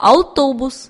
Autobus